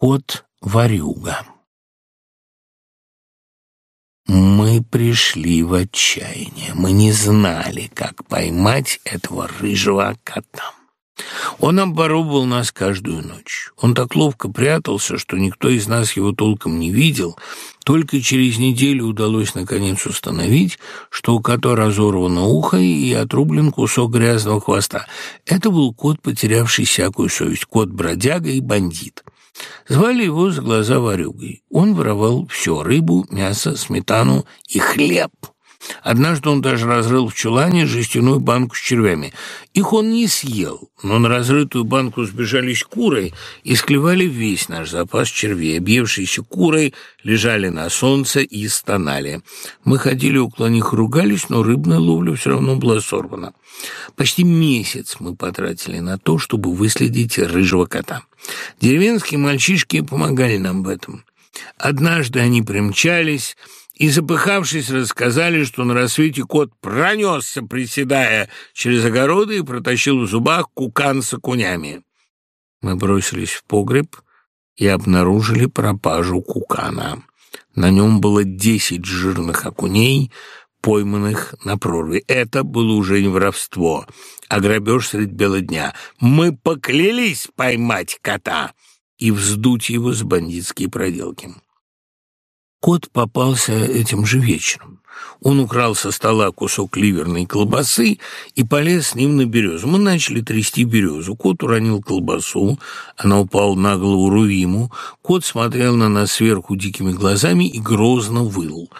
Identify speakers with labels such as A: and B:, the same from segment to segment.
A: Кот-ворюга Мы пришли в отчаяние. Мы не знали, как поймать этого рыжего кота. Он обворовывал нас каждую ночь. Он так ловко прятался, что никто из нас его толком не видел. Только через неделю удалось наконец установить, что у кота разорвано ухо и отрублен кусок грязного хвоста. Это был кот, потерявший всякую совесть, кот-бродяга и бандит. Звали его за глаза ворюгой. Он воровал все — рыбу, мясо, сметану и хлеб — Однажды он даже разрыл в чулане жестяную банку с червями. Их он не съел, но на разрытую банку сбежались куры и склевали весь наш запас червей. Объевшиеся куры лежали на солнце и стонали. Мы ходили около них ругались, но рыбная ловля все равно была сорвана. Почти месяц мы потратили на то, чтобы выследить рыжего кота. Деревенские мальчишки помогали нам в этом. Однажды они примчались и, запыхавшись, рассказали, что на рассвете кот пронесся, приседая через огороды и протащил в зубах кукан с окунями. Мы бросились в погреб и обнаружили пропажу кукана. На нем было десять жирных окуней, пойманных на прорве. Это было уже не воровство, а грабеж средь бела дня. Мы поклялись поймать кота и вздуть его с бандитские проделки. Кот попался этим же вечером. Он украл со стола кусок ливерной колбасы и полез с ним на березу. Мы начали трясти березу. Кот уронил колбасу, она упала на голову Рувиму. Кот смотрел на нас сверху дикими глазами и грозно выл.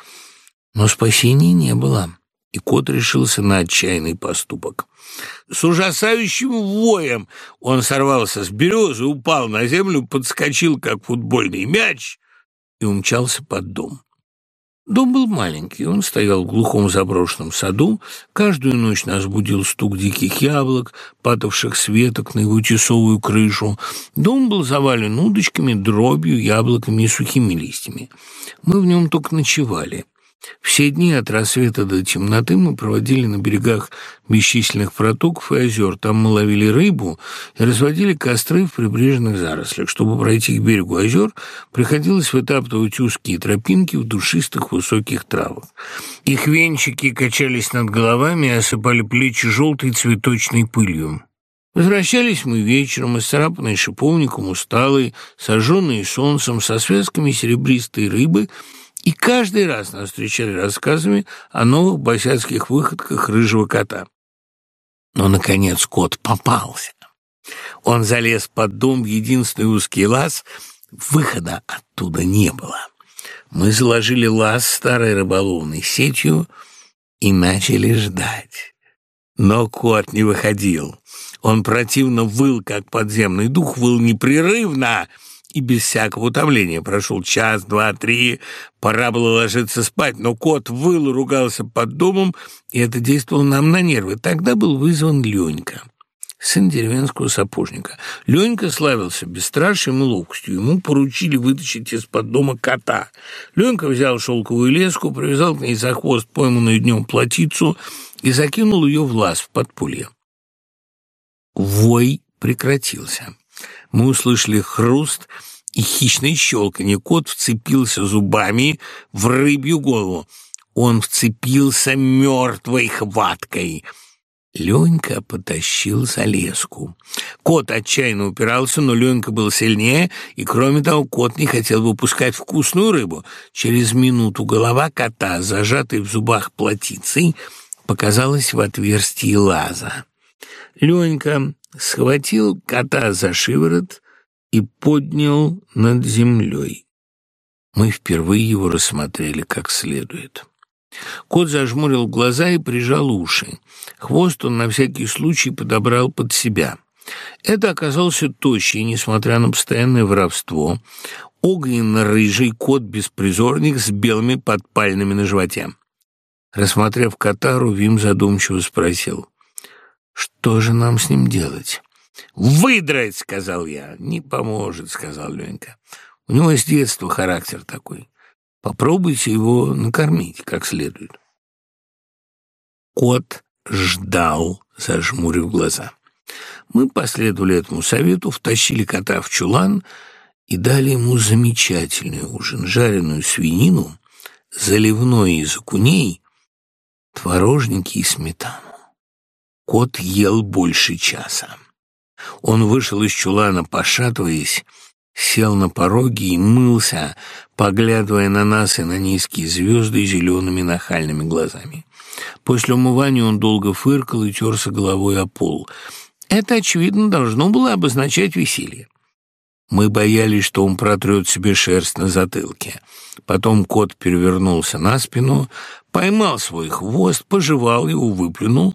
A: Но спасения не было, и кот решился на отчаянный поступок. С ужасающим воем он сорвался с березы, упал на землю, подскочил, как футбольный мяч — и умчался под дом. Дом был маленький, он стоял в глухом заброшенном саду. Каждую ночь нас будил стук диких яблок, падавших с веток на его тесовую крышу. Дом был завален удочками, дробью, яблоками и сухими листьями. Мы в нем только ночевали. Все дни от рассвета до темноты мы проводили на берегах бесчисленных протоков и озер. Там мы ловили рыбу и разводили костры в прибрежных зарослях. Чтобы пройти к берегу озер, приходилось вытаптывать узкие тропинки в душистых высоких травах. Их венчики качались над головами и осыпали плечи желтой цветочной пылью. Возвращались мы вечером, исцарапанные шиповником, усталые, сожженные солнцем, со связками серебристой рыбы — и каждый раз нас встречали рассказами о новых босяцких выходках рыжего кота. Но, наконец, кот попался. Он залез под дом в единственный узкий лаз, выхода оттуда не было. Мы заложили лаз старой рыболовной сетью и начали ждать. Но кот не выходил. Он противно выл, как подземный дух, выл непрерывно — и без всякого утомления. Прошел час, два, три, пора было ложиться спать, но кот выл ругался под домом, и это действовало нам на нервы. Тогда был вызван Ленька, сын деревенского сапожника. Ленька славился бесстрашием и ловкостью. Ему поручили вытащить из-под дома кота. Ленька взял шелковую леску, привязал к ней за хвост пойманную днем плотицу и закинул ее в лаз в подполье. Вой прекратился. Мы услышали хруст и хищное щелканье. Кот вцепился зубами в рыбью голову. Он вцепился мертвой хваткой. Ленька потащил за леску. Кот отчаянно упирался, но Ленька был сильнее, и, кроме того, кот не хотел выпускать вкусную рыбу. Через минуту голова кота, зажатой в зубах плотицей, показалась в отверстии лаза. Ленька схватил кота за шиворот и поднял над землей. Мы впервые его рассмотрели как следует. Кот зажмурил глаза и прижал уши. Хвост он на всякий случай подобрал под себя. Это оказался тощий, несмотря на постоянное воровство, огненно-рыжий кот-беспризорник с белыми подпальными на животе. Рассмотрев кота, Рувим задумчиво спросил — что же нам с ним делать? «Выдрать!» — сказал я. «Не поможет», — сказал Ленька. «У него с детства характер такой. Попробуйте его накормить как следует». Кот ждал, зажмурив глаза. Мы последовали этому совету, втащили кота в чулан и дали ему замечательный ужин, жареную свинину, заливное из окуней, творожники и сметану. Кот ел больше часа. Он вышел из чулана, пошатываясь, сел на пороге и мылся, поглядывая на нас и на низкие звезды зелеными нахальными глазами. После умывания он долго фыркал и терся головой о пол. Это, очевидно, должно было обозначать веселье. Мы боялись, что он протрет себе шерсть на затылке. Потом кот перевернулся на спину, поймал свой хвост, пожевал его, выплюнул,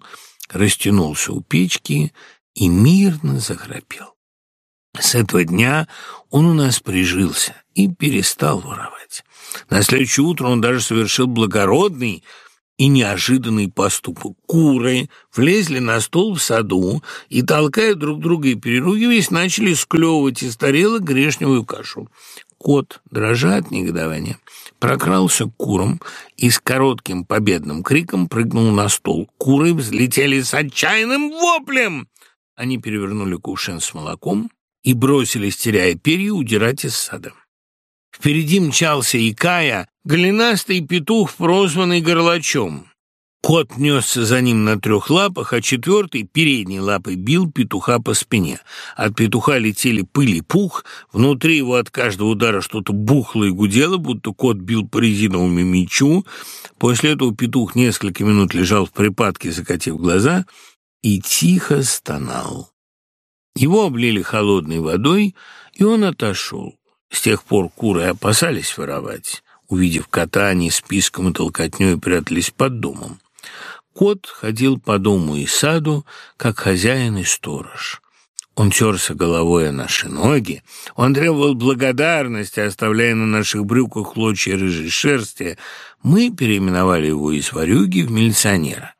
A: растянулся у печки и мирно захрапел. С этого дня он у нас прижился и перестал воровать. На следующее утро он даже совершил благородный и неожиданный поступок. Куры влезли на стол в саду и, толкая друг друга и переругиваясь, начали склевывать из тарелок грешневую кашу. Кот, дрожа от негодования, прокрался к курам и с коротким победным криком прыгнул на стол. Куры взлетели с отчаянным воплем. Они перевернули кувшин с молоком и бросились, теряя перья, удирать из сада. Впереди мчался Икая, голенастый петух, прозванный горлачом. Кот несся за ним на трех лапах, а четвертый передней лапой бил петуха по спине. От петуха летели пыль и пух, внутри его от каждого удара что-то бухло и гудело, будто кот бил по резиновому мячу. После этого петух несколько минут лежал в припадке, закатив глаза, и тихо стонал. Его облили холодной водой, и он отошел. С тех пор куры опасались воровать. Увидев кота, они списком и толкотней прятались под домом. Кот ходил по дому и саду, как хозяин и сторож. Он терся головой о наши ноги, он требовал благодарности, оставляя на наших брюках клочья рыжей шерсти. Мы переименовали его из ворюги в милиционера.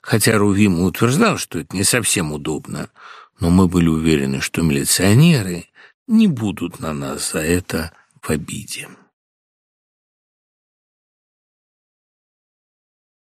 A: Хотя Рувим утверждал, что это не совсем удобно, но мы были уверены, что милиционеры не будут на нас за это в обиде.